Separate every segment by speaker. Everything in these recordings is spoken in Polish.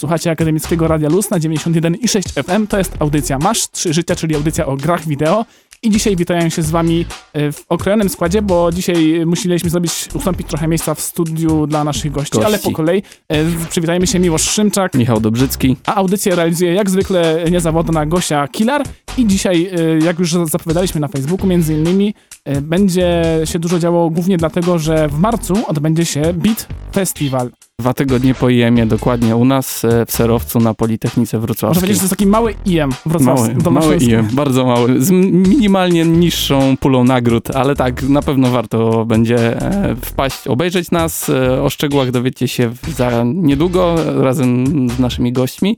Speaker 1: Słuchacie Akademickiego Radia Luz na 91,6 FM. To jest audycja Masz Trzy Życia, czyli audycja o grach wideo. I dzisiaj witają się z wami e, w okrojonym składzie, bo dzisiaj musieliśmy zrobić, ustąpić trochę miejsca w studiu dla naszych gości,
Speaker 2: Gości.
Speaker 1: ale po kolei. E, Przywitajmy się Miłosz Szymczak,
Speaker 2: Michał Dobrzycki.
Speaker 1: a audycję realizuje jak zwykle niezawodna Gosia Kilar. I dzisiaj, e, jak już zapowiadaliśmy na Facebooku, między innymi e, będzie się dużo działo głównie dlatego, że w marcu odbędzie się Beat Festival.
Speaker 2: Dwa tygodnie po IEM-ie, dokładnie u nas e, w Serowcu na Politechnice
Speaker 1: Można
Speaker 2: Wrocławskiej.
Speaker 1: powiedzieć, że to jest taki mały IM wrocławski.
Speaker 2: Mały, mały IEM, bardzo mały, z minimalnie niższą pulą nagród, ale tak, na pewno warto będzie e, wpaść, obejrzeć nas. E, O szczegółach dowiecie się za niedługo razem z naszymi gośćmi.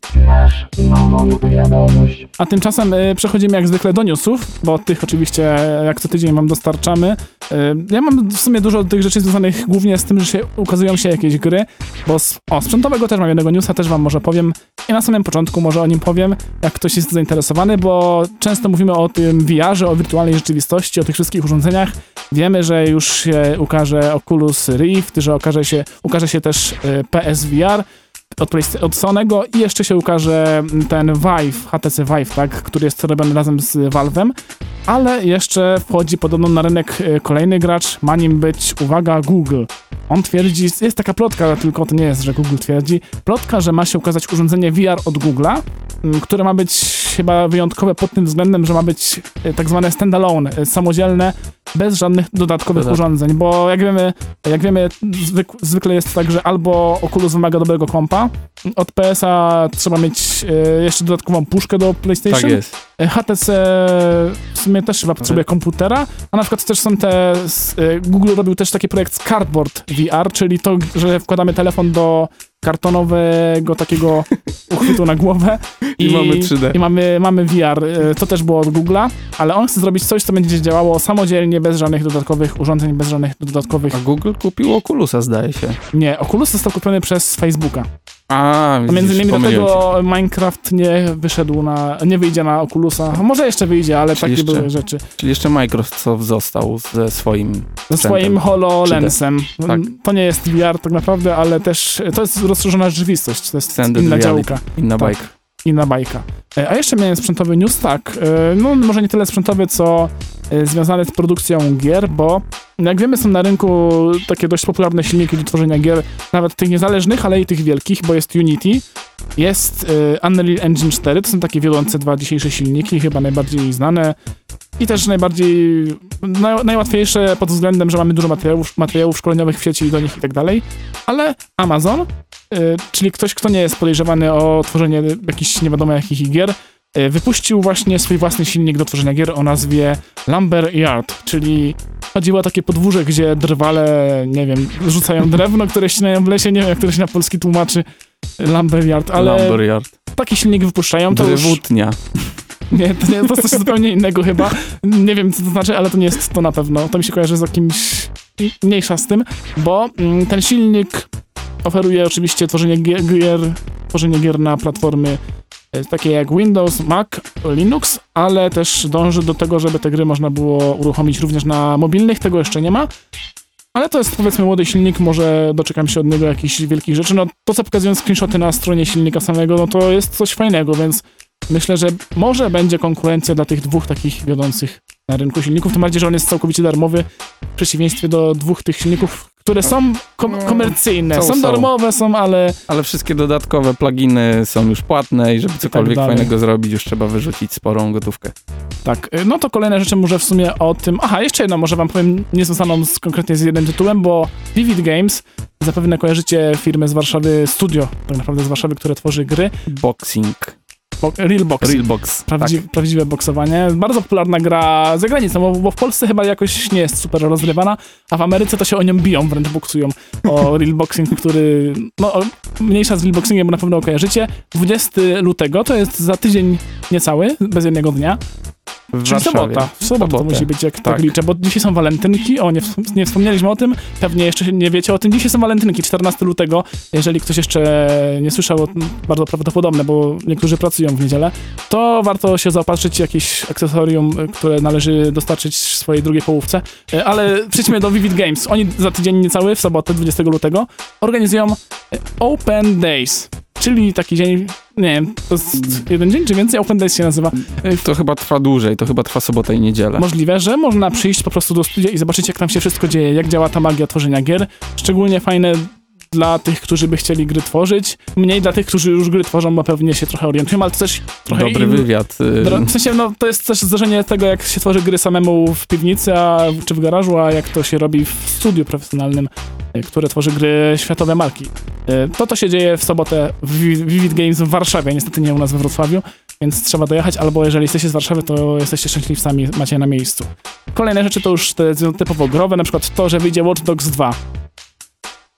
Speaker 1: A tymczasem przechodzimy jak zwykle do newsów, bo tych oczywiście jak co tydzień wam dostarczamy. Ja mam w sumie dużo tych rzeczy związanych głównie z tym, że się ukazują się jakieś gry, bo z, o, sprzętowego też mam jednego newsa, też wam może powiem. I na samym początku może o nim powiem, jak ktoś jest zainteresowany, bo często mówimy o tym VR-ze, o wirtualnej rzeczywistości, o tych wszystkich urządzeniach. Wiemy, że już się ukaże Oculus Rift, że okaże się, ukaże się też y, PSVR od, od Sonego i jeszcze się ukaże ten Vive, HTC Vive, tak, który jest robiony razem z Valve'em, ale jeszcze wchodzi podobno na rynek e, kolejny gracz, ma nim być, uwaga, Google. On twierdzi, jest taka plotka, tylko to nie jest, że Google twierdzi, plotka, że ma się ukazać urządzenie VR od Google'a, które ma być chyba wyjątkowe pod tym względem, że ma być e, tak zwane standalone, e, samodzielne, bez żadnych dodatkowych
Speaker 2: Dodatk-
Speaker 1: urządzeń, bo jak wiemy, jak wiemy zwyk, zwykle jest tak, że albo Oculus wymaga dobrego kompa, od PS-a trzeba mieć e, jeszcze dodatkową puszkę do PlayStation.
Speaker 2: Tak jest.
Speaker 1: E, HTC w sumie też chyba potrzebuje komputera, a na przykład też są te, e, Google robił też taki projekt Cardboard VR, czyli to, że wkładamy telefon do kartonowego takiego uchwytu na głowę
Speaker 2: I mamy 3D.
Speaker 1: i mamy, mamy VR. E, To też było od Google'a, ale on chce zrobić coś, co będzie działało samodzielnie, bez żadnych dodatkowych urządzeń, bez żadnych dodatkowych...
Speaker 2: A Google kupił Oculusa, zdaje się.
Speaker 1: Nie, Oculus został kupiony przez Facebooka.
Speaker 2: A, widzisz,
Speaker 1: między innymi
Speaker 2: się.
Speaker 1: dlatego Minecraft nie wyszedł na, nie wyjdzie na Oculusa. Może jeszcze wyjdzie, ale
Speaker 2: Czyli
Speaker 1: takie
Speaker 2: jeszcze-
Speaker 1: były rzeczy.
Speaker 2: Czyli jeszcze Microsoft został ze swoim
Speaker 1: Ze swoim HoloLensem.
Speaker 2: Tak.
Speaker 1: To nie jest VR tak naprawdę, ale też to jest rozszerzona rzeczywistość. To jest
Speaker 2: Extended
Speaker 1: inna
Speaker 2: reality.
Speaker 1: działka,
Speaker 2: Inna
Speaker 1: Tak.
Speaker 2: bajka.
Speaker 1: Inna bajka. E, A jeszcze miałem sprzętowy news, tak. e, No może nie tyle sprzętowy, co e, związany z produkcją gier, bo jak wiemy są na rynku takie dość popularne silniki do tworzenia gier, nawet tych niezależnych, ale i tych wielkich, bo jest Unity, jest Unreal Engine 4, to są takie wiodące dwa dzisiejsze silniki, chyba najbardziej znane i też najbardziej, naj, najłatwiejsze pod względem, że mamy dużo materiałów, materiałów szkoleniowych w sieci i do nich i tak dalej, ale Amazon, czyli ktoś, kto nie jest podejrzewany o tworzenie jakichś nie wiadomo jakich gier, y, wypuścił właśnie swój własny silnik do tworzenia gier o nazwie Lumber Yard, czyli chodziło o takie podwórze, gdzie drwale, nie wiem, rzucają drewno, które ścinają w lesie, nie wiem jak to się na polski tłumaczy, Lumber Yard, ale
Speaker 2: Lumberyard.
Speaker 1: taki silnik wypuszczają, to już...
Speaker 2: Drewutnia.
Speaker 1: Nie, to, nie, to jest coś zupełnie innego chyba. Nie wiem, co to znaczy, ale to nie jest to na pewno. To mi się kojarzy z jakimś... mniejsza z tym, bo mm, ten silnik oferuje oczywiście tworzenie gier, tworzenie gier na platformy e, takie jak Windows, Mac, Linux, ale też dąży do tego, żeby te gry można było uruchomić również na mobilnych. Tego jeszcze nie ma. Ale to jest powiedzmy młody silnik, może doczekam się od niego jakichś wielkich rzeczy. No to co pokazują screenshoty na stronie silnika samego, no to jest coś fajnego, więc myślę, że może będzie konkurencja dla tych dwóch takich wiodących na rynku silników, tym bardziej, że on jest całkowicie darmowy, w przeciwieństwie do dwóch tych silników, które są kom
Speaker 2: No,
Speaker 1: komercyjne,
Speaker 2: są,
Speaker 1: są, darmowe, są, ale
Speaker 2: Ale wszystkie dodatkowe pluginy są już płatne i żeby cokolwiek
Speaker 1: dalej.
Speaker 2: fajnego zrobić, już trzeba wyrzucić sporą gotówkę.
Speaker 1: tak. y, No to kolejne rzeczy może w sumie o tym... Aha, jeszcze jedno może wam powiem, nie związaną z, konkretnie z jednym tytułem, bo Vivid Games, zapewne kojarzycie firmę z Warszawy, studio tak naprawdę z Warszawy, które tworzy gry,
Speaker 2: Boxing.
Speaker 1: Bo, Real Box.
Speaker 2: Realbox.
Speaker 1: Prawdzi
Speaker 2: Tak.
Speaker 1: Prawdziwe boksowanie. Bardzo popularna gra za granicą, bo, bo w Polsce chyba jakoś nie jest super rozgrywana, a w Ameryce to się o nią biją, wręcz boksują. O Real Boxing, który... No, mniejsza z Real Boxingiem, bo na pewno kojarzycie. 20 lutego, to jest za tydzień niecały, bez jednego dnia.
Speaker 2: W
Speaker 1: Czyli
Speaker 2: Warszawie.
Speaker 1: sobota. W sobotę musi być, jak tak.
Speaker 2: Tak.
Speaker 1: liczę, bo dzisiaj są walentynki. O, nie, nie wspomnieliśmy o tym. Pewnie jeszcze nie wiecie o tym. Dzisiaj są walentynki, 14 lutego. Jeżeli ktoś jeszcze nie słyszał, bardzo prawdopodobne, bo niektórzy pracują w niedzielę, to warto się zaopatrzyć w jakieś akcesorium, y, które należy dostarczyć swojej drugiej połówce. Y, Ale przejdźmy do Vivid Games. Oni za tydzień niecały, w sobotę 20 lutego, organizują y, Open Days. Czyli taki dzień, nie wiem, to jest jeden dzień czy więcej, Open Days się nazywa.
Speaker 2: To chyba trwa dłużej, to chyba trwa sobotę i niedzielę.
Speaker 1: Możliwe, że można przyjść po prostu do studia i zobaczyć, jak tam się wszystko dzieje, jak działa ta magia tworzenia gier. Szczególnie fajne dla tych, którzy by chcieli gry tworzyć, mniej dla tych, którzy już gry tworzą, bo pewnie się trochę orientują, ale to też trochę
Speaker 2: Dobry
Speaker 1: in-
Speaker 2: wywiad. y,
Speaker 1: W sensie, no, to jest też zdarzenie tego, jak się tworzy gry samemu w piwnicy, a, czy w garażu, a jak to się robi w studiu profesjonalnym, y, które tworzy gry światowe marki. Y, To to się dzieje w sobotę w Vi- Vivid Games w Warszawie, niestety nie u nas we Wrocławiu, więc trzeba dojechać, albo jeżeli jesteście z Warszawy, to jesteście szczęśliwi sami, macie na miejscu. Kolejne rzeczy to już te typowo growe, na przykład to, że wyjdzie Watch Dogs 2.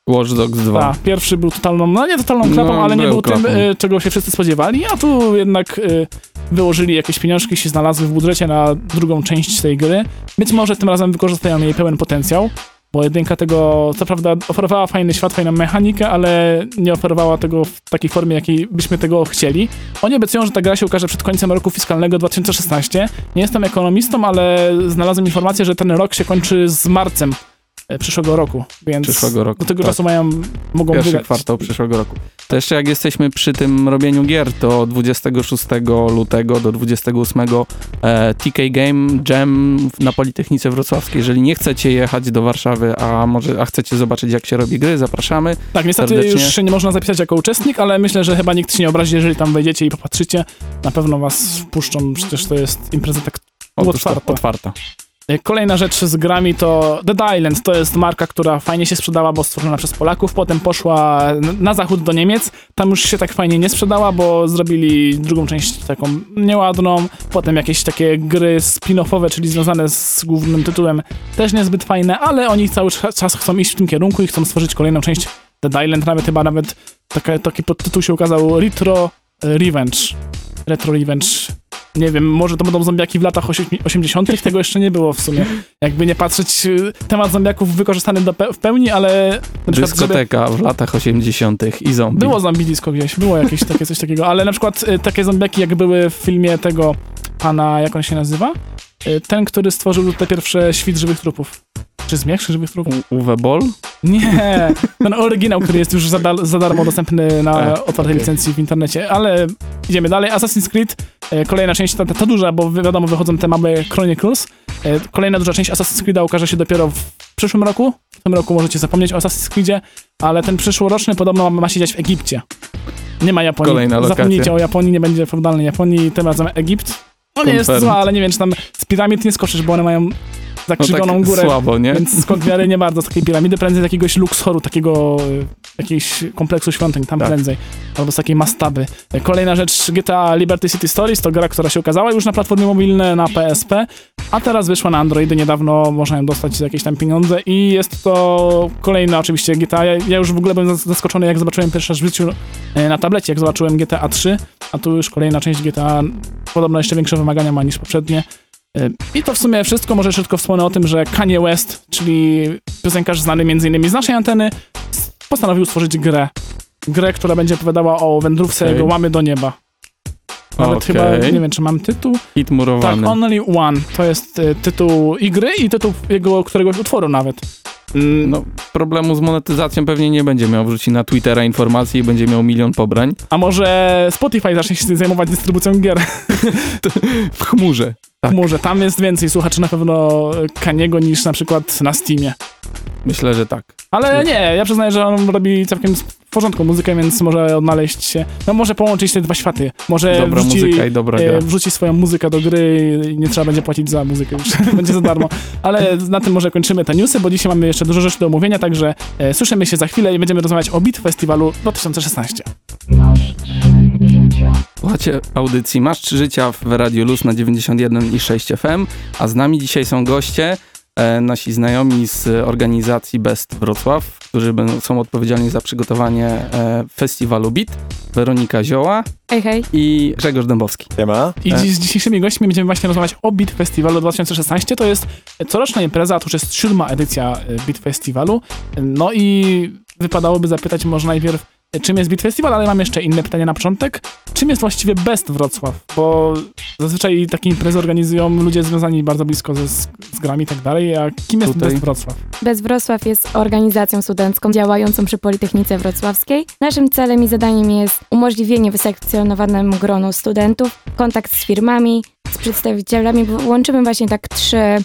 Speaker 2: Watch Dogs 2.
Speaker 1: A, pierwszy był totalną, no nie totalną klapą,
Speaker 2: No,
Speaker 1: ale nie
Speaker 2: był
Speaker 1: był tym,
Speaker 2: klapą.
Speaker 1: y, czego się wszyscy spodziewali, a tu jednak y, wyłożyli jakieś pieniążki, się znalazły w budżecie na drugą część tej gry. Być może tym razem wykorzystają jej pełen potencjał, bo jedynka tego, co prawda, oferowała fajny świat, fajną mechanikę, ale nie oferowała tego w takiej formie, jakiej byśmy tego chcieli. Oni obiecują, że ta gra się ukaże przed końcem roku fiskalnego 2016. Nie jestem ekonomistą, ale znalazłem informację, że ten rok się kończy z marcem e, przyszłego roku, więc
Speaker 2: Przyszłego roku.
Speaker 1: do tego
Speaker 2: tak.
Speaker 1: czasu mają, mogą
Speaker 2: Pierwszy
Speaker 1: wydać.
Speaker 2: kwartał przyszłego roku. To jeszcze jak jesteśmy przy tym robieniu gier, to 26 lutego do 28 e, TK Game Jam na Politechnice Wrocławskiej. Jeżeli nie chcecie jechać do Warszawy, a może a chcecie zobaczyć jak się robi gry, zapraszamy.
Speaker 1: Tak, niestety
Speaker 2: serdecznie.
Speaker 1: już się nie można zapisać jako uczestnik, ale myślę, że chyba nikt się nie obrazi, jeżeli tam wejdziecie i popatrzycie. Na pewno was wpuszczą, przecież to jest impreza tak
Speaker 2: Otóż
Speaker 1: otwarta.
Speaker 2: otwarta.
Speaker 1: Kolejna rzecz z grami to Dead Island. To jest marka, która fajnie się sprzedała, bo stworzona przez Polaków. Potem poszła na zachód do Niemiec. Tam już się tak fajnie nie sprzedała, bo zrobili drugą część taką nieładną. Potem jakieś takie gry spin-offowe, czyli związane z głównym tytułem, też niezbyt fajne, ale oni cały czas chcą iść w tym kierunku i chcą stworzyć kolejną część Dead Island. Nawet chyba nawet taki podtytuł się ukazał Retro Revenge. Retro Revenge. Nie wiem, może to będą zombiaki w latach osie- 80. Tego jeszcze nie było w sumie. Jakby nie patrzeć, y, temat zombiaków wykorzystany do pe- w pełni, ale na przykład żeby
Speaker 2: Dyskoteka w latach 80. i zombie.
Speaker 1: było zombie disco gdzieś, było jakieś takie coś takiego, ale na przykład y, takie zombiaki jak były w filmie tego pana, jak on się nazywa? Y, Ten, który stworzył te pierwsze świt żywych trupów. Czy zmierzch żywych trupów?
Speaker 2: Uwe Boll?
Speaker 1: Nie, ten oryginał, który jest już za, za darmo dostępny na
Speaker 2: A,
Speaker 1: otwartej
Speaker 2: okej.
Speaker 1: licencji w internecie, ale idziemy dalej. Assassin's Creed, e, kolejna część, ta, ta, duża, bo wi- wiadomo, wychodzą te małe Chronicles. E, kolejna duża część Assassin's Creed'a ukaże się dopiero w przyszłym roku. W tym roku możecie zapomnieć o Assassin's Creedzie, ale ten przyszłoroczny podobno ma, ma się dziać w Egipcie. Nie ma Japonii.
Speaker 2: Kolejna lokacja.
Speaker 1: Zapomnijcie o Japonii, nie będzie feudalnej Japonii, tym razem Egipt. No nie jest zła, ale nie wiem, czy tam z piramid nie skoczysz, bo one mają
Speaker 2: No
Speaker 1: zakrzywioną
Speaker 2: tak
Speaker 1: górę.
Speaker 2: słabo, nie?
Speaker 1: Więc skąd wiary nie bardzo z takiej piramidy, prędzej z jakiegoś Luxoru, takiego y, jakiegoś kompleksu świątyń, tam
Speaker 2: Tak.
Speaker 1: prędzej. Albo z takiej mastaby. Y, Kolejna rzecz, GTA Liberty City Stories, to gra, która się ukazała już na platformie mobilne, na PSP, a teraz wyszła na Androidy niedawno, można ją dostać za jakieś tam pieniądze i jest to kolejna oczywiście GTA. Ja, ja już w ogóle byłem zas- zaskoczony, jak zobaczyłem pierwszy raz w życiu y, na tablecie, jak zobaczyłem GTA 3, a tu już kolejna część GTA, podobno jeszcze większe wymagania ma niż poprzednie. I to w sumie wszystko. Może tylko wspomnę o tym, że Kanye West, czyli piosenkarz znany m.in. z naszej anteny, postanowił stworzyć grę. Grę, która będzie opowiadała o wędrówce
Speaker 2: Okej.
Speaker 1: jego mamy do nieba. Nawet
Speaker 2: Okej.
Speaker 1: chyba, nie wiem, czy mam tytuł.
Speaker 2: Hit
Speaker 1: Tak,
Speaker 2: murowany.
Speaker 1: Only One. To jest y, tytuł i gry i tytuł jego któregoś utworu nawet. Mm,
Speaker 2: No, problemu z monetyzacją pewnie nie będzie miał. Wrzuci na Twittera informacje i będzie miał milion pobrań.
Speaker 1: A może Spotify zacznie się zajmować dystrybucją gier?
Speaker 2: W chmurze. Tak.
Speaker 1: Może tam jest więcej słuchaczy na pewno Kaniego niż na przykład na Steamie.
Speaker 2: Myślę, że tak.
Speaker 1: Ale nie, ja przyznaję, że on robi całkiem w porządku muzykę, więc może odnaleźć się. No może połączyć te dwa światy. Może
Speaker 2: Dobra
Speaker 1: wrzuci,
Speaker 2: muzyka i dobra gra.
Speaker 1: e, wrzuci swoją muzykę do gry i nie trzeba będzie płacić za muzykę już. będzie za darmo. Ale na tym może kończymy te newsy, bo dzisiaj mamy jeszcze dużo rzeczy do omówienia, także e, słyszymy się za chwilę i będziemy rozmawiać o Beat Festiwalu 2016.
Speaker 2: Słuchacie audycji Masz 3 Życia w Radio Luz na 91,6 FM, a z nami dzisiaj są goście, nasi znajomi z organizacji Best Wrocław, którzy są odpowiedzialni za przygotowanie e, festiwalu BIT, Weronika Zioła
Speaker 3: Hej, hej.
Speaker 2: i Grzegorz Dębowski.
Speaker 4: Siema.
Speaker 1: I
Speaker 2: E.
Speaker 1: z dzisiejszymi gośćmi będziemy właśnie rozmawiać o Beat Festiwalu 2016. To jest coroczna impreza, to już jest siódma edycja e, Beat Festiwalu. No i wypadałoby zapytać może najpierw, czym jest Beat Festival, ale mam jeszcze inne pytania na początek. Czym jest właściwie Best Wrocław? Bo zazwyczaj takie imprezy organizują ludzie związani bardzo blisko ze, z, z grami i tak dalej, a kim jest
Speaker 2: Tutaj-
Speaker 1: Best Wrocław?
Speaker 3: Bez Wrocław jest organizacją studencką działającą przy Politechnice Wrocławskiej. Naszym celem i zadaniem jest umożliwienie wyselekcjonowanemu gronu studentów, kontakt z firmami, z przedstawicielami, łączymy właśnie tak trzy y,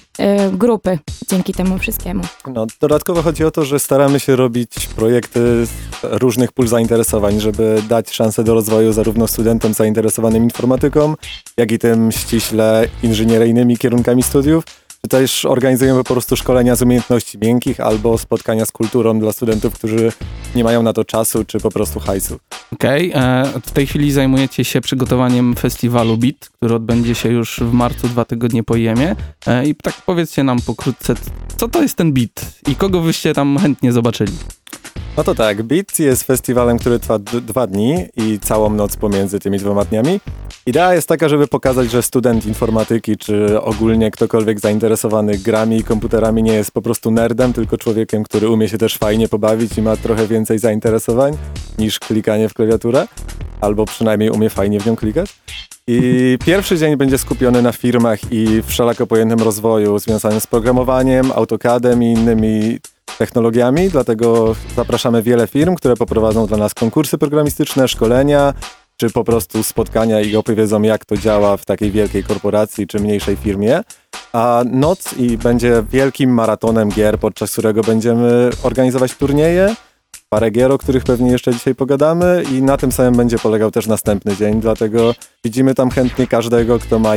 Speaker 3: grupy dzięki temu wszystkiemu.
Speaker 4: No, dodatkowo chodzi o to, że staramy się robić projekty z różnych pól zainteresowań, żeby dać szansę do rozwoju zarówno studentom zainteresowanym informatyką, jak i tym ściśle inżynieryjnymi kierunkami studiów. Czy też organizujemy po prostu szkolenia z umiejętności miękkich albo spotkania z kulturą dla studentów, którzy nie mają na to czasu, czy po prostu hajsu.
Speaker 2: Okej, e, w tej chwili zajmujecie się przygotowaniem festiwalu BIT, który odbędzie się już w marcu, dwa tygodnie po IEM-ie. E, I tak powiedzcie nam pokrótce, co to jest ten BIT i kogo byście tam chętnie zobaczyli?
Speaker 4: No to tak, BIT jest festiwalem, który trwa dwa dni i całą noc pomiędzy tymi dwoma dniami. Idea jest taka, żeby pokazać, że student informatyki, czy ogólnie ktokolwiek zainteresowany grami i komputerami nie jest po prostu nerdem, tylko człowiekiem, który umie się też fajnie pobawić i ma trochę więcej zainteresowań niż klikanie w klawiaturę, albo przynajmniej umie fajnie w nią klikać. I pierwszy dzień będzie skupiony na firmach i wszelako pojętym rozwoju związanym z programowaniem, AutoCADem i innymi technologiami, dlatego zapraszamy wiele firm, które poprowadzą dla nas konkursy programistyczne, szkolenia, czy po prostu spotkania i opowiedzą, jak to działa w takiej wielkiej korporacji czy mniejszej firmie. A noc i będzie wielkim maratonem gier, podczas którego będziemy organizować turnieje, parę gier, o których pewnie jeszcze dzisiaj pogadamy i na tym samym będzie polegał też następny dzień, dlatego widzimy tam chętnie każdego, kto ma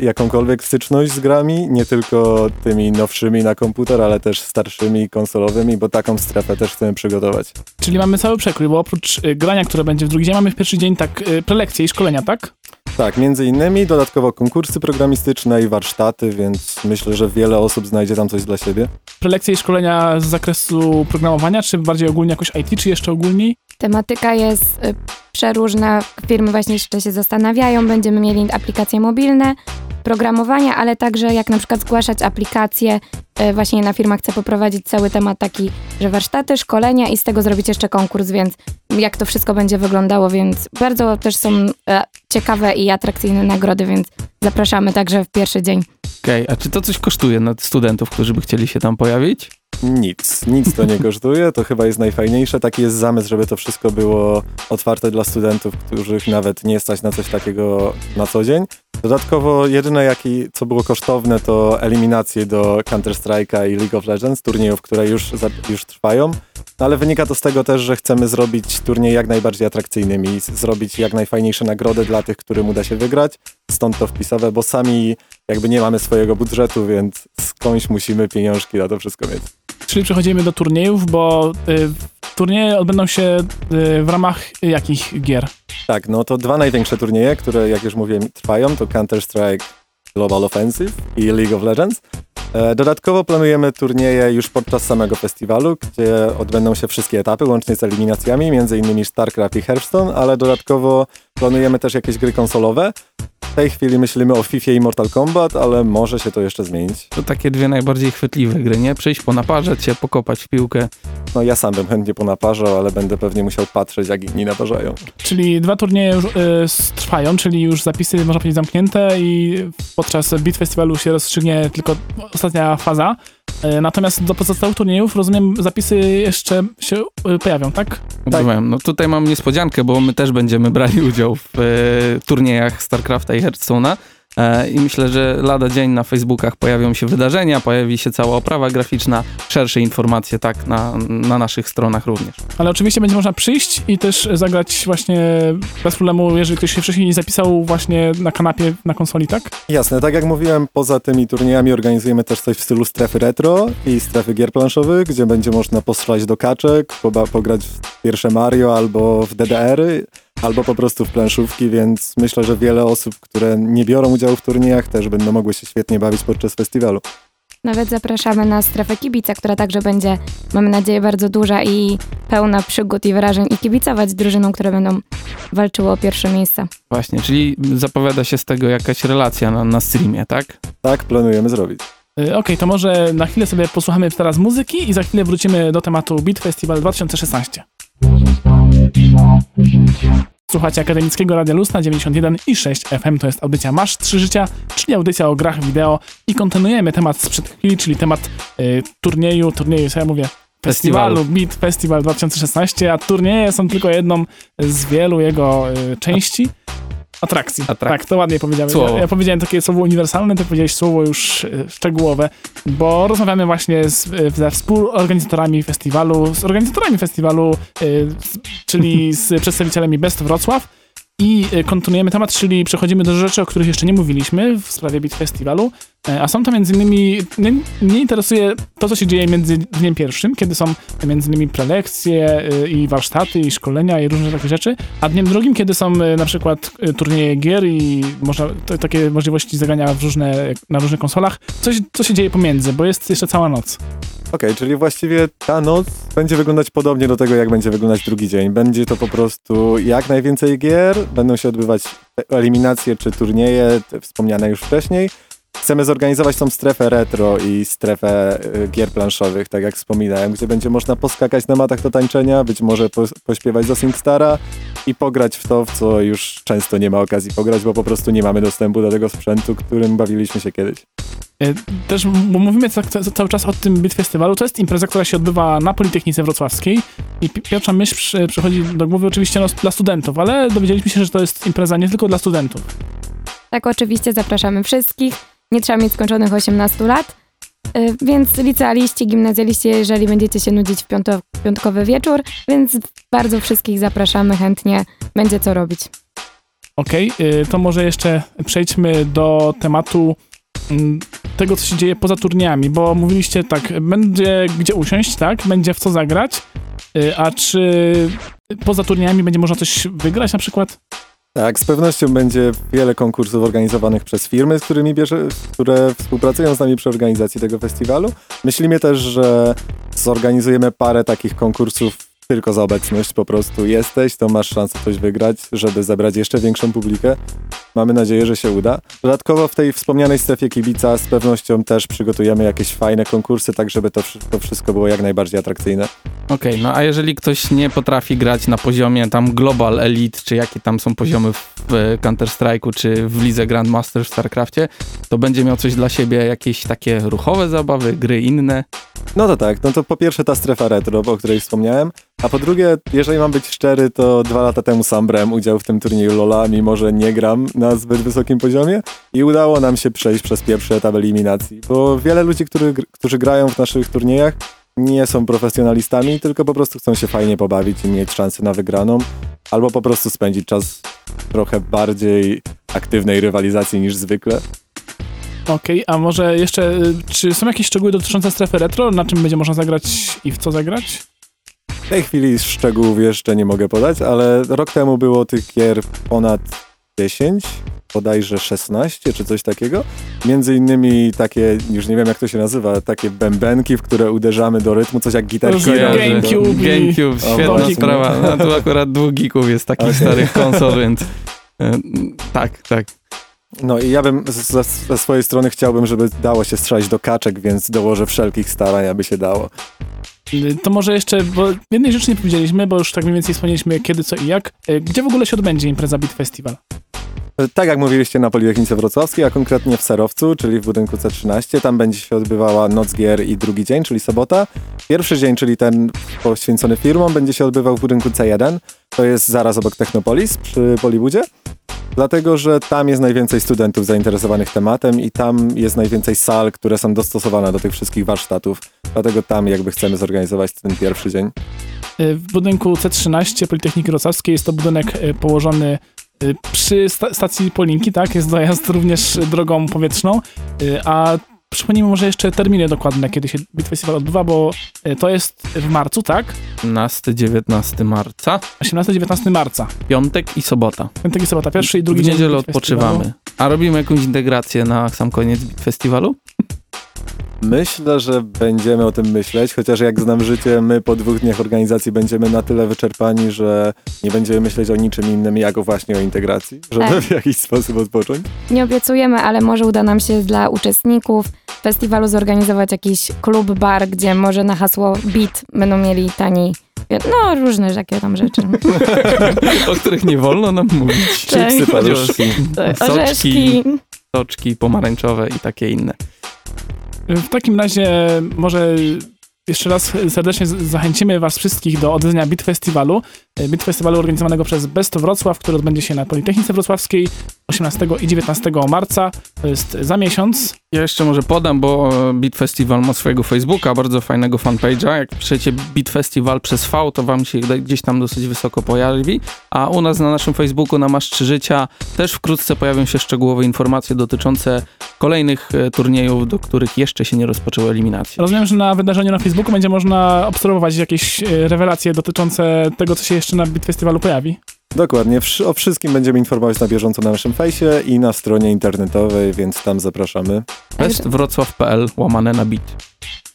Speaker 4: jakąkolwiek styczność z grami, nie tylko tymi nowszymi na komputer, ale też starszymi konsolowymi, bo taką strefę też chcemy przygotować.
Speaker 1: Czyli mamy cały przekrój, bo oprócz y, grania, które będzie w drugi dzień, mamy w pierwszy dzień tak y, prelekcje i szkolenia, tak?
Speaker 4: Tak, między innymi dodatkowo konkursy programistyczne i warsztaty, więc myślę, że wiele osób znajdzie tam coś dla siebie.
Speaker 1: Prelekcje i szkolenia z zakresu programowania, czy bardziej ogólnie jakoś IT, czy jeszcze ogólniej?
Speaker 3: Tematyka jest y, przeróżna. Firmy właśnie jeszcze się zastanawiają. Będziemy mieli aplikacje mobilne, programowania, ale także jak na przykład zgłaszać aplikacje. Y, Właśnie jedna firma chce poprowadzić cały temat taki, że warsztaty, szkolenia i z tego zrobić jeszcze konkurs, więc jak to wszystko będzie wyglądało, więc bardzo też są e, ciekawe i atrakcyjne nagrody, więc zapraszamy także w pierwszy dzień.
Speaker 2: Okej, a czy to coś kosztuje na studentów, którzy by chcieli się tam pojawić?
Speaker 4: Nic, nic to nie kosztuje, to chyba jest najfajniejsze. Taki jest zamysł, żeby to wszystko było otwarte dla studentów, których nawet nie stać na coś takiego na co dzień. Dodatkowo jedyne, jaki, co było kosztowne, to eliminacje do Counter-Strike'a i League of Legends, turniejów, które już, już trwają. No, ale wynika to z tego też, że chcemy zrobić turniej jak najbardziej atrakcyjnymi zrobić jak najfajniejsze nagrody dla tych, którym uda się wygrać. Stąd to wpisowe, bo sami jakby nie mamy swojego budżetu, więc skądś musimy pieniążki na to wszystko mieć.
Speaker 1: Czyli przechodzimy do turniejów, bo y, turnieje odbędą się y, w ramach jakich gier?
Speaker 4: Tak, no to dwa największe turnieje, które jak już mówiłem trwają, to Counter-Strike Global Offensive i League of Legends. E, Dodatkowo planujemy turnieje już podczas samego festiwalu, gdzie odbędą się wszystkie etapy, łącznie z eliminacjami, między innymi StarCraft i Hearthstone, ale dodatkowo planujemy też jakieś gry konsolowe. W tej chwili myślimy o FIFA i Mortal Kombat, ale może się to jeszcze zmienić.
Speaker 2: To takie dwie najbardziej chwytliwe gry, nie? Przyjść, ponaparzać się, pokopać w piłkę.
Speaker 4: No ja sam bym chętnie ponaparzał, ale będę pewnie musiał patrzeć, jak inni naparzają.
Speaker 1: Czyli dwa turnieje już y, trwają, czyli już zapisy można powiedzieć zamknięte i podczas Beat Festiwalu się rozstrzygnie tylko ostatnia faza. Y, natomiast do pozostałych turniejów, rozumiem, zapisy jeszcze się y, pojawią, tak?
Speaker 2: Rozumiem. No tutaj mam niespodziankę, bo my też będziemy brali udział w e, turniejach StarCrafta i Hearthstone'a. E, I myślę, że lada dzień na Facebookach pojawią się wydarzenia, pojawi się cała oprawa graficzna, szersze informacje tak na, na naszych stronach również.
Speaker 1: Ale oczywiście będzie można przyjść i też zagrać właśnie bez problemu, jeżeli ktoś się wcześniej nie zapisał właśnie na kanapie na konsoli, tak?
Speaker 4: Jasne, tak jak mówiłem, poza tymi turniejami organizujemy też coś w stylu strefy retro i strefy gier planszowych, gdzie będzie można postrzelać do kaczek, pograć w pierwsze Mario albo w DDR-y, albo po prostu w planszówki, więc myślę, że wiele osób, które nie biorą udziału w turniejach, też będą mogły się świetnie bawić podczas festiwalu.
Speaker 3: Nawet zapraszamy na strefę kibica, która także będzie, mamy nadzieję, bardzo duża i pełna przygód i wrażeń i kibicować drużynom, które będą walczyły o pierwsze miejsca.
Speaker 2: Właśnie, czyli zapowiada się z tego jakaś relacja na, na streamie, tak?
Speaker 4: Tak planujemy zrobić.
Speaker 1: Y, Okej, to może na chwilę sobie posłuchamy teraz muzyki i za chwilę wrócimy do tematu Beat Festival 2016. Słuchacie Akademickiego Radia Luz na 91 i 6 FM. To jest audycja Masz 3 Życia, czyli audycja o grach wideo i kontynuujemy temat sprzed chwili, czyli temat y, turnieju, turnieju, co ja mówię?
Speaker 2: Festiwalu.
Speaker 1: Festiwalu Beat Festival 2016, a turnieje są tylko jedną z wielu jego y, części. Atrakcji.
Speaker 2: Atrakcji.
Speaker 1: Tak, to ładnie powiedziałem.
Speaker 2: Słowo.
Speaker 1: Ja, ja powiedziałem takie słowo uniwersalne, ty powiedziałeś słowo już y, szczegółowe, bo rozmawiamy właśnie z, y, ze współorganizatorami festiwalu, z organizatorami festiwalu, z, czyli z przedstawicielami Best Wrocław i kontynuujemy temat, czyli przechodzimy do rzeczy, o których jeszcze nie mówiliśmy w sprawie Beat Festiwalu, E, a są to między innymi, mnie, mnie interesuje to, co się dzieje między dniem pierwszym, kiedy są między innymi prelekcje y, i warsztaty, i szkolenia, i różne takie rzeczy, a dniem drugim, kiedy są y, na przykład turnieje gier i można, to, takie możliwości zagrania w różne, na różnych konsolach. Coś, co się dzieje pomiędzy, bo jest jeszcze cała noc.
Speaker 4: Okej, czyli właściwie ta noc będzie wyglądać podobnie do tego, jak będzie wyglądać drugi dzień. Będzie to po prostu jak najwięcej gier, będą się odbywać eliminacje czy turnieje, wspomniane już wcześniej. Chcemy zorganizować tą strefę retro i strefę y, gier planszowych, tak jak wspominałem, gdzie będzie można poskakać na matach do tańczenia, być może po, pośpiewać do SingStara i pograć w to, w co już często nie ma okazji pograć, bo po prostu nie mamy dostępu do tego sprzętu, którym bawiliśmy się kiedyś.
Speaker 1: Y, Też bo mówimy ca- ca- cały czas o tym Bit Festiwalu. To jest impreza, która się odbywa na Politechnice Wrocławskiej i pi- pierwsza myśl przy, przychodzi do głowy oczywiście no, dla studentów, ale dowiedzieliśmy się, że to jest impreza nie tylko dla studentów.
Speaker 3: Tak, oczywiście zapraszamy wszystkich. Nie trzeba mieć skończonych 18 lat. Y, Więc licealiści, gimnazjaliści, jeżeli będziecie się nudzić w piątkowy wieczór, więc bardzo wszystkich zapraszamy, chętnie będzie co robić.
Speaker 1: Okej, y, to może jeszcze przejdźmy do tematu mm, tego, co się dzieje poza turniejami, bo mówiliście tak, będzie gdzie usiąść, tak? Będzie w co zagrać, y, a czy poza turniejami będzie można coś wygrać na przykład?
Speaker 4: Tak, z pewnością będzie wiele konkursów organizowanych przez firmy, z którymi bierze, które współpracują z nami przy organizacji tego festiwalu. Myślimy też, że zorganizujemy parę takich konkursów tylko za obecność. Po prostu jesteś, to masz szansę coś wygrać, żeby zebrać jeszcze większą publikę. Mamy nadzieję, że się uda. Dodatkowo w tej wspomnianej strefie kibica z pewnością też przygotujemy jakieś fajne konkursy, tak żeby to, wszy- to wszystko było jak najbardziej atrakcyjne.
Speaker 2: Okej, no a jeżeli ktoś nie potrafi grać na poziomie tam Global Elite, czy jakie tam są poziomy w w Counter-Strike'u, czy w lidze Grandmaster w StarCraftie, to będzie miał coś dla siebie, jakieś takie ruchowe zabawy, gry inne.
Speaker 4: No to tak, no to po pierwsze ta strefa retro, o której wspomniałem, a po drugie, jeżeli mam być szczery, to dwa lata temu sam brałem udział w tym turnieju Lola, mimo że nie gram na zbyt wysokim poziomie i udało nam się przejść przez pierwszy etap eliminacji, bo wiele ludzi, który, którzy grają w naszych turniejach nie są profesjonalistami, tylko po prostu chcą się fajnie pobawić i mieć szansę na wygraną, albo po prostu spędzić czas trochę bardziej aktywnej rywalizacji niż zwykle.
Speaker 1: Okej, a może jeszcze, y, czy są jakieś szczegóły dotyczące strefy retro, na czym będzie można zagrać i w co zagrać?
Speaker 4: W tej chwili szczegółów jeszcze nie mogę podać, ale rok temu było tych gier ponad 10, bodajże 16 czy coś takiego. Między innymi takie, już nie wiem jak to się nazywa, takie bębenki, w które uderzamy do rytmu, coś jak gitarki.
Speaker 1: Kojarzę. GameCube
Speaker 2: GameCube, świetna sprawa. No tu akurat dwóch geeków jest takich
Speaker 4: Okej.
Speaker 2: starych konsol, więc e, tak, tak.
Speaker 4: No i ja bym ze, ze swojej strony chciałbym, żeby dało się strzelać do kaczek, więc dołożę wszelkich starań, aby się dało.
Speaker 1: To może jeszcze, bo jednej rzeczy nie powiedzieliśmy, bo już tak mniej więcej wspomnieliśmy kiedy, co i jak. Y, Gdzie w ogóle się odbędzie impreza Beat Festival?
Speaker 4: Tak jak mówiliście na Politechnice Wrocławskiej, a konkretnie w Serowcu, czyli w budynku C13, tam będzie się odbywała Noc Gier i drugi dzień, czyli sobota. Pierwszy dzień, czyli ten poświęcony firmom, będzie się odbywał w budynku C1, to jest zaraz obok Technopolis przy Bollywoodzie. Dlatego, że tam jest najwięcej studentów zainteresowanych tematem i tam jest najwięcej sal, które są dostosowane do tych wszystkich warsztatów. Dlatego tam jakby chcemy zorganizować ten pierwszy dzień.
Speaker 1: Y, W budynku C13 Politechniki Wrocławskiej jest to budynek y, położony y, przy sta stacji Polinki, tak? Jest dojazd również drogą powietrzną, a przypomnijmy może jeszcze terminy dokładne, kiedy się Beat Festival odbywa, bo y, to jest w marcu, tak?
Speaker 2: 15-19 marca,
Speaker 1: 18-19 marca.
Speaker 2: piątek i sobota.
Speaker 1: Piątek i sobota, pierwszy i drugi
Speaker 2: w
Speaker 1: dzień
Speaker 2: niedzielę
Speaker 1: Beat Festiwalu.
Speaker 2: odpoczywamy. A robimy jakąś integrację na sam koniec Beat Festiwalu?
Speaker 4: Myślę, że będziemy o tym myśleć, chociaż jak znam życie, my po dwóch dniach organizacji będziemy na tyle wyczerpani, że nie będziemy myśleć o niczym innym, jak o właśnie o integracji, żeby
Speaker 3: Tak.
Speaker 4: w jakiś sposób odpocząć.
Speaker 3: Nie obiecujemy, ale może uda nam się dla uczestników festiwalu zorganizować jakiś klub, bar, gdzie może na hasło beat będą mieli tani, no różne takie tam rzeczy.
Speaker 2: o których nie wolno nam mówić.
Speaker 3: Tak.
Speaker 4: Chipsy, paluszki.
Speaker 2: Soczki, soczki pomarańczowe i takie inne.
Speaker 1: W takim razie może jeszcze raz serdecznie zachęcimy was wszystkich do odwiedzenia Bit Festiwalu. E, Bit Festiwalu organizowanego przez Best Wrocław, który odbędzie się na Politechnice Wrocławskiej 18 i 19 marca. To jest za miesiąc.
Speaker 2: Ja jeszcze może podam, bo e, Beat Festival ma swojego Facebooka, bardzo fajnego fanpage'a. Jak piszecie Beat Festival przez V, to wam się gdzieś tam dosyć wysoko pojawi. A u nas na naszym Facebooku, na Masz 3 Życia, też wkrótce pojawią się szczegółowe informacje dotyczące kolejnych e, turniejów, do których jeszcze się nie rozpoczęły eliminacje.
Speaker 1: Rozumiem, że na wydarzeniu na Facebooku będzie można obserwować jakieś e, rewelacje dotyczące tego, co się jeszcze na Bit Festiwalu pojawi.
Speaker 4: Dokładnie, o wszystkim będziemy informować na bieżąco na naszym fejsie i na stronie internetowej, więc tam zapraszamy.
Speaker 2: bestwrocław.pl łamane na bit.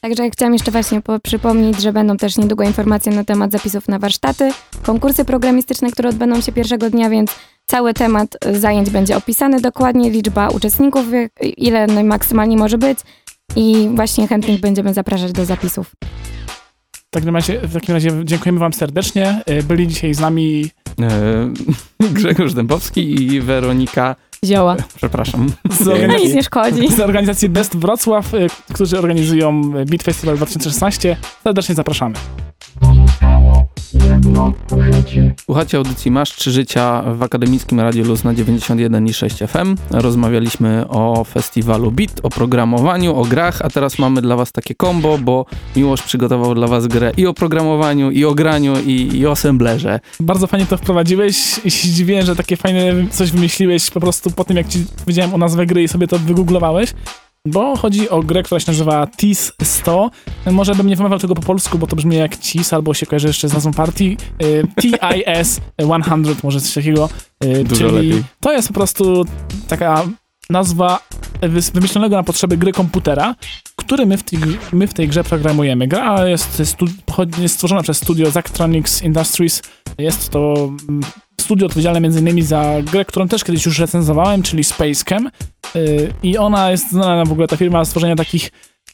Speaker 3: Także chciałam jeszcze właśnie po- przypomnieć, że będą też niedługo informacje na temat zapisów na warsztaty, konkursy programistyczne, które odbędą się pierwszego dnia, więc cały temat y, zajęć będzie opisany dokładnie, liczba uczestników, jak- ile maksymalnie może być i właśnie chętnych będziemy zapraszać do zapisów.
Speaker 1: W takim razie, w takim razie dziękujemy wam serdecznie. E, Byli dzisiaj z nami
Speaker 2: E, Grzegorz Dębowski i Weronika,
Speaker 3: Zioła.
Speaker 2: przepraszam.
Speaker 1: z.
Speaker 3: No
Speaker 1: organizacji,
Speaker 3: nic nie szkodzi.
Speaker 1: z organizacji Best Wrocław, e, którzy organizują Beat Festival 2016. Serdecznie zapraszamy.
Speaker 2: Słuchacie audycji Masz 3 Życia w Akademickim Radiu Luz na 91,6 FM. Rozmawialiśmy o festiwalu Beat, o programowaniu, o grach, a teraz mamy dla was takie combo, bo Miłosz przygotował dla was grę i o programowaniu, i o graniu, i, i o assemblerze.
Speaker 1: Bardzo fajnie to wprowadziłeś i się dziwiłem, że takie fajne coś wymyśliłeś po prostu po tym, jak ci powiedziałem o nazwę gry i sobie to wygooglowałeś. Bo chodzi o grę, która się nazywa TIS 100. Może bym nie wymawiał tego po polsku, bo to brzmi jak CIS, albo się kojarzy jeszcze z nazwą partii. Y, TIS 100, może coś takiego. Y,
Speaker 2: Dużo
Speaker 1: czyli
Speaker 2: lepiej.
Speaker 1: to jest po prostu taka nazwa wymyślonego na potrzeby gry komputera, który my w tej, my w tej grze programujemy. Gra jest, jest stworzona przez studio Zachtronics Industries. Jest to mm, studio odpowiedzialne m.in. za grę, którą też kiedyś już recenzowałem, czyli Spacecam. Y, I ona jest znana w ogóle, ta firma, z tworzenia takich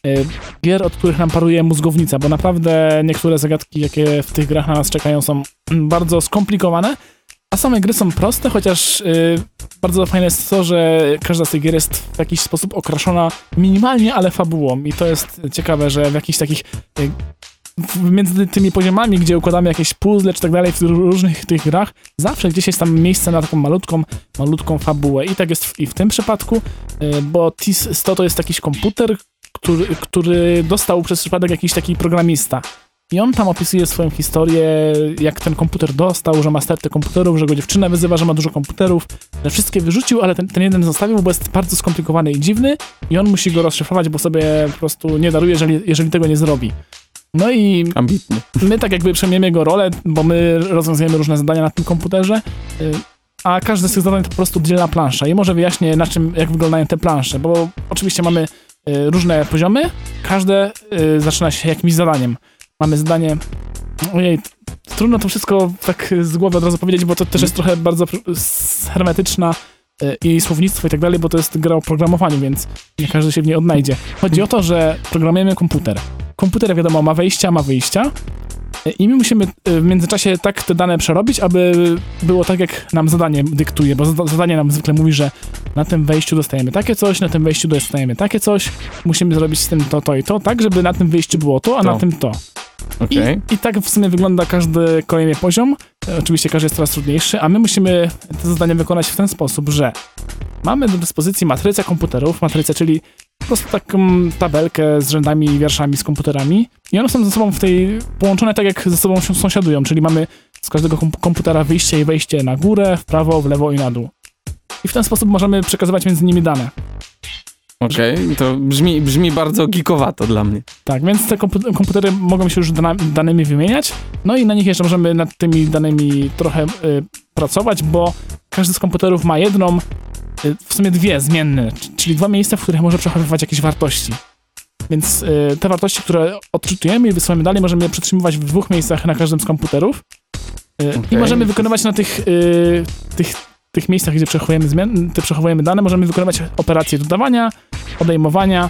Speaker 1: y, gier, od których nam paruje mózgownica, bo naprawdę niektóre zagadki, jakie w tych grach na nas czekają, są bardzo skomplikowane, a same gry są proste, chociaż y, bardzo fajne jest to, że każda z tych gier jest w jakiś sposób okraszona minimalnie, ale fabułą i to jest ciekawe, że w jakichś takich y, między tymi poziomami, gdzie układamy jakieś puzzle czy tak dalej w różnych tych grach, zawsze gdzieś jest tam miejsce na taką malutką, malutką fabułę. I tak jest w, i w tym przypadku, y, bo TIS-100 to jest jakiś komputer, który, który dostał przez przypadek jakiś taki programista. I on tam opisuje swoją historię, jak ten komputer dostał, że ma stertę komputerów, że go dziewczyna wyzywa, że ma dużo komputerów, że wszystkie wyrzucił, ale ten, ten jeden zostawił, bo jest bardzo skomplikowany i dziwny i on musi go rozszyfrować, bo sobie po prostu nie daruje, jeżeli, jeżeli tego nie zrobi. No i
Speaker 2: Ambitny.
Speaker 1: my tak jakby przejmiemy jego rolę, bo my rozwiązujemy różne zadania na tym komputerze, y, a każde z tych zadań to po prostu oddzielna plansza. I może wyjaśnię, na czym, jak wyglądają te plansze, bo oczywiście mamy y, różne poziomy, każde y, zaczyna się jakimś zadaniem. Mamy zadanie, ojej, trudno to wszystko tak z głowy od razu powiedzieć, bo to też jest trochę bardzo hermetyczna i słownictwo i tak dalej, bo to jest gra o programowaniu, więc nie każdy się w niej odnajdzie. Chodzi o to, że programujemy komputer. Komputer, wiadomo, ma wejścia, ma wyjścia, i my musimy y, w międzyczasie tak te dane przerobić, aby było tak, jak nam zadanie dyktuje, bo zada- zadanie nam zwykle mówi, że na tym wejściu dostajemy takie coś, na tym wejściu dostajemy takie coś, musimy zrobić z tym to, to i to, tak, żeby na tym wyjściu było to, a
Speaker 2: To.
Speaker 1: na tym to. I,
Speaker 2: Okej.
Speaker 1: I tak w sumie wygląda każdy kolejny poziom. E, Oczywiście każdy jest coraz trudniejszy, a my musimy te zadania wykonać w ten sposób, że mamy do dyspozycji matrycę komputerów, matrycę, czyli po prostu taką tabelkę z rzędami i wierszami z komputerami i one są ze sobą w tej połączone tak, jak ze sobą się sąsiadują, czyli mamy z każdego kom- komputera wyjście i wejście na górę, w prawo, w lewo i na dół. I w ten sposób możemy przekazywać między nimi dane.
Speaker 2: Okej, to brzmi, brzmi bardzo geekowato dla mnie.
Speaker 1: Tak, więc te kompu- komputery mogą się już danymi wymieniać, no i na nich jeszcze możemy nad tymi danymi trochę y, pracować, bo każdy z komputerów ma jedną, y, w sumie dwie zmienne, czyli dwa miejsca, w których może przechowywać jakieś wartości. Więc y, te wartości, które odczytujemy i wysyłamy dalej, możemy je przetrzymywać w dwóch miejscach na każdym z komputerów. Y, I możemy wykonywać na tych, y, tych, tych miejscach, gdzie przechowujemy, zmian, te przechowujemy dane, możemy wykonywać operacje dodawania, odejmowania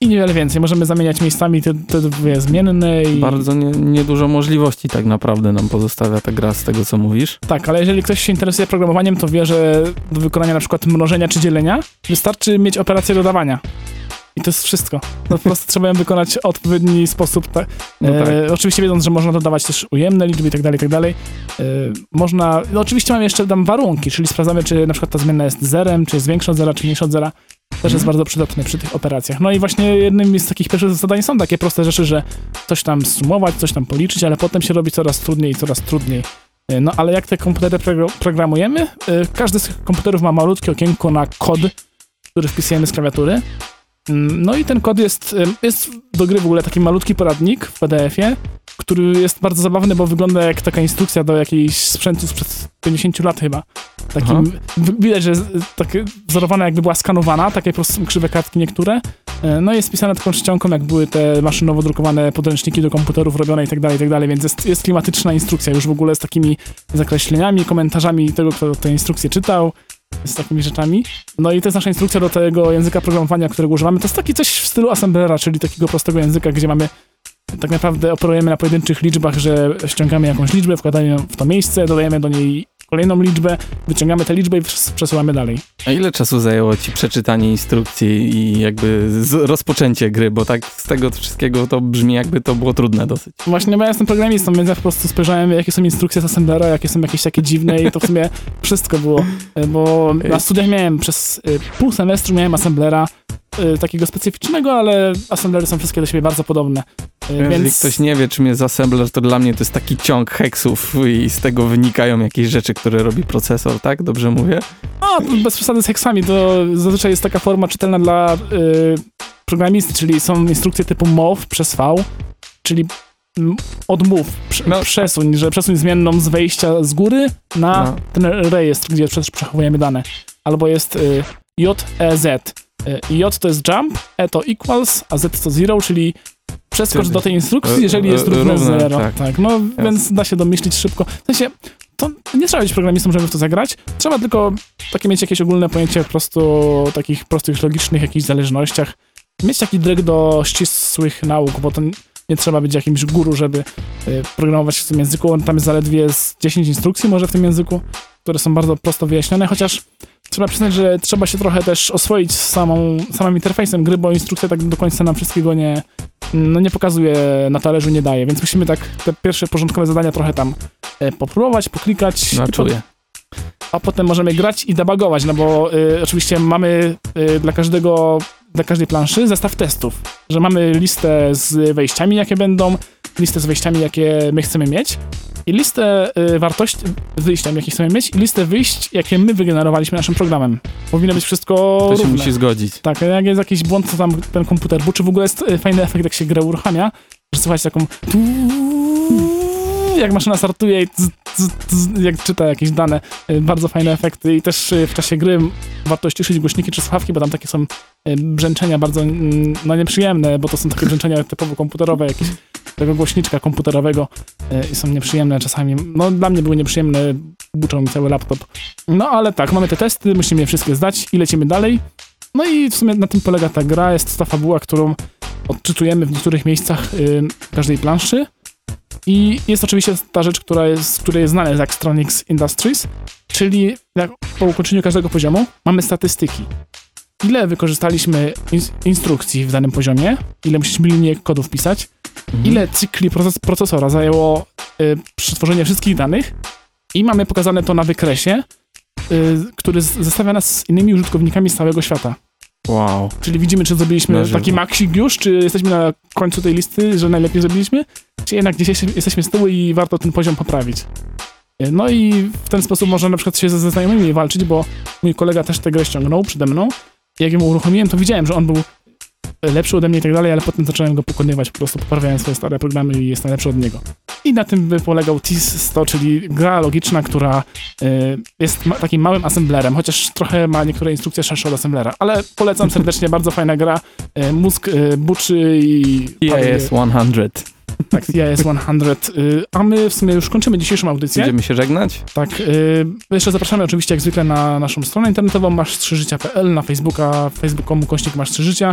Speaker 1: i niewiele więcej. Możemy zamieniać miejscami te, te dwie zmienne i...
Speaker 2: Bardzo nie, niedużo możliwości tak naprawdę nam pozostawia ta gra z tego, co mówisz.
Speaker 1: Tak, ale jeżeli ktoś się interesuje programowaniem, to wie, że do wykonania na przykład mnożenia czy dzielenia wystarczy mieć operację dodawania. I to jest wszystko. No, po prostu trzeba ją wykonać w odpowiedni sposób. Ta,
Speaker 2: No tak.
Speaker 1: e, oczywiście wiedząc, że można dodawać też ujemne liczby i tak dalej, i tak dalej. E, można, no oczywiście mamy jeszcze tam warunki, czyli sprawdzamy, czy na przykład ta zmienna jest zerem, czy jest większa od zera, czy mniejsza od zera. Też jest
Speaker 2: Mhm.
Speaker 1: bardzo przydatne przy tych operacjach. No i właśnie jednym z takich pierwszych zadań są takie proste rzeczy, że coś tam sumować, coś tam policzyć, ale potem się robi coraz trudniej i coraz trudniej. E, No ale jak te komputery progr- programujemy? E, Każdy z tych komputerów ma malutkie okienko na kod, który wpisujemy z klawiatury. Mm, No i ten kod jest, jest do gry w ogóle taki malutki poradnik w PDF-ie, który jest bardzo zabawny, bo wygląda jak taka instrukcja do jakiejś sprzętu sprzed 50 lat chyba. Takim,
Speaker 2: Aha.
Speaker 1: widać, że takie wzorowana jakby była skanowana, takie są krzywe kartki niektóre. E, No i jest pisane taką czcionką, jak były te maszynowo drukowane podręczniki do komputerów robione i tak dalej, i tak dalej, więc jest, jest klimatyczna instrukcja już w ogóle z takimi zakreśleniami, komentarzami tego, kto tę instrukcję czytał, z takimi rzeczami. No i to jest nasza instrukcja do tego języka programowania, którego używamy. To jest taki coś w stylu assemblera, czyli takiego prostego języka, gdzie mamy tak naprawdę operujemy na pojedynczych liczbach, że ściągamy jakąś liczbę, wkładamy ją w to miejsce, dodajemy do niej kolejną liczbę, wyciągamy tę liczbę i przes- przesyłamy dalej.
Speaker 2: A ile czasu zajęło ci przeczytanie instrukcji i jakby rozpoczęcie gry? Bo tak z tego wszystkiego to brzmi jakby to było trudne dosyć.
Speaker 1: Właśnie, bo ja jestem programistą, więc ja po prostu spojrzałem, jakie są instrukcje z assemblera, jakie są jakieś takie dziwne i to w sumie wszystko było, e, bo na studiach miałem przez e, pół semestru miałem assemblera, e, takiego specyficznego, ale assemblery są wszystkie do siebie bardzo podobne. E,
Speaker 2: Jeżeli
Speaker 1: Więc
Speaker 2: ktoś nie wie, czym jest assembler, to dla mnie to jest taki ciąg heksów i z tego wynikają jakieś rzeczy, które robi procesor, tak? Dobrze mówię?
Speaker 1: no, bez przesady z heksami, to zazwyczaj jest taka forma czytelna dla e, programisty, czyli są instrukcje typu move przez V, czyli odmów, prze,
Speaker 2: No.
Speaker 1: przesuń, że przesuń zmienną z wejścia z góry na
Speaker 2: No.
Speaker 1: ten rejestr, gdzie przechowujemy dane. Albo jest y, J, E, Z. Y, J to jest jump, E to equals, a Z to zero, czyli przeskocz do tej instrukcji,
Speaker 2: e,
Speaker 1: jeżeli jest
Speaker 2: e,
Speaker 1: równe
Speaker 2: równe,
Speaker 1: zero.
Speaker 2: tak.
Speaker 1: Tak, no więc da się domyślić szybko. W sensie, to nie trzeba być programistą, żeby w to zagrać. Trzeba tylko takie mieć jakieś ogólne pojęcie po prostu takich prostych, logicznych jakichś zależnościach. Mieć taki dryg do ścisłych nauk, bo to nie trzeba być jakimś guru, żeby y, programować w tym języku. On tam jest zaledwie z 10 instrukcji może w tym języku, które są bardzo prosto wyjaśnione, chociaż trzeba przyznać, że trzeba się trochę też oswoić z samą, samym interfejsem gry, bo instrukcja tak do końca nam wszystkiego nie, no nie pokazuje, na talerzu nie daje, więc musimy tak te pierwsze porządkowe zadania trochę tam e, popróbować, poklikać,
Speaker 2: No czuję.
Speaker 1: a potem możemy grać i debugować, no bo y, oczywiście mamy y, dla każdego, dla każdej planszy zestaw testów, że mamy listę z wejściami, jakie będą, listę z wejściami, jakie my chcemy mieć i listę y, wartości, wyjściami, jakie chcemy mieć i listę wyjść, jakie my wygenerowaliśmy naszym programem. Powinno być wszystko
Speaker 2: To się
Speaker 1: równe.
Speaker 2: musi zgodzić.
Speaker 1: Tak, jak jest jakiś błąd, to tam ten komputer buczy. W ogóle jest y, fajny efekt, jak się grę uruchamia, że słychać taką jak maszyna startuje i jak czyta jakieś dane. Y, Bardzo fajne efekty i też y, w czasie gry warto ściszyć głośniki czy słuchawki, bo tam takie są y, brzęczenia bardzo mm, no, nieprzyjemne, bo to są takie brzęczenia typowo komputerowe, jakieś tego głośniczka komputerowego i są nieprzyjemne czasami. No dla mnie były nieprzyjemne, buczą mi cały laptop. No ale tak, mamy te testy, musimy je wszystkie zdać i lecimy dalej. No i w sumie na tym polega ta gra, jest ta fabuła, którą odczytujemy w niektórych miejscach każdej planszy. I jest oczywiście ta rzecz, która jest, której jest znana z Axtronics Industries, czyli jak po ukończeniu każdego poziomu mamy statystyki. Ile wykorzystaliśmy ins- instrukcji w danym poziomie, ile musieliśmy linijek kodu wpisać,
Speaker 2: Mhm.
Speaker 1: ile cykli proces procesora zajęło y, przetworzenie wszystkich danych i mamy pokazane to na wykresie, y, który z- zestawia nas z innymi użytkownikami z całego świata.
Speaker 2: Wow.
Speaker 1: Czyli widzimy, czy zrobiliśmy taki maksik już, czy jesteśmy na końcu tej listy, że najlepiej zrobiliśmy, czy jednak gdzieś jesteśmy- z tyłu i warto ten poziom poprawić. No i w ten sposób można na przykład się ze, znajomymi walczyć, bo mój kolega też tę grę ściągnął przede mną. Jak ją uruchomiłem, to widziałem, że on był lepszy ode mnie i tak dalej, ale potem zacząłem go pokonywać, po prostu poprawiałem swoje stare programy i jestem lepszy od niego. I na tym by polegał TIS 100, czyli gra logiczna, która y, jest ma takim małym assemblerem, chociaż trochę ma niektóre instrukcje szersze od assemblera, ale polecam serdecznie, bardzo fajna gra, y, mózg y, buczy i...
Speaker 2: PIS 100.
Speaker 1: Tak, CIS 100. Y, a my w sumie już kończymy dzisiejszą audycję.
Speaker 2: Będziemy się żegnać?
Speaker 1: Tak, jeszcze zapraszamy oczywiście jak zwykle na naszą stronę internetową masz 3 życia.pl, na Facebooka, facebook.com kośnik masz 3 życia,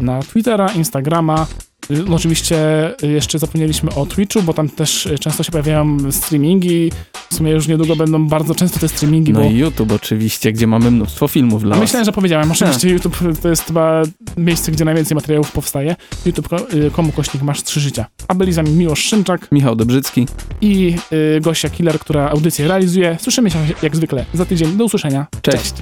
Speaker 1: na Twittera, Instagrama. Y, No oczywiście y, jeszcze zapomnieliśmy o Twitchu, bo tam też y, często się pojawiają streamingi. W sumie już niedługo będą bardzo często te streamingi,
Speaker 2: No
Speaker 1: bo
Speaker 2: i YouTube oczywiście, gdzie mamy mnóstwo filmów dla was.
Speaker 1: myślałem, że powiedziałem. Oczywiście YouTube to jest chyba miejsce, gdzie najwięcej materiałów powstaje. YouTube.com kośnik masz 3 życia. A byli z nami Miłosz Szymczak
Speaker 2: Michał Dobrzycki.
Speaker 1: i y, Gosia Killer, która audycję realizuje. Słyszymy się jak zwykle za tydzień. Do usłyszenia.
Speaker 2: Cześć.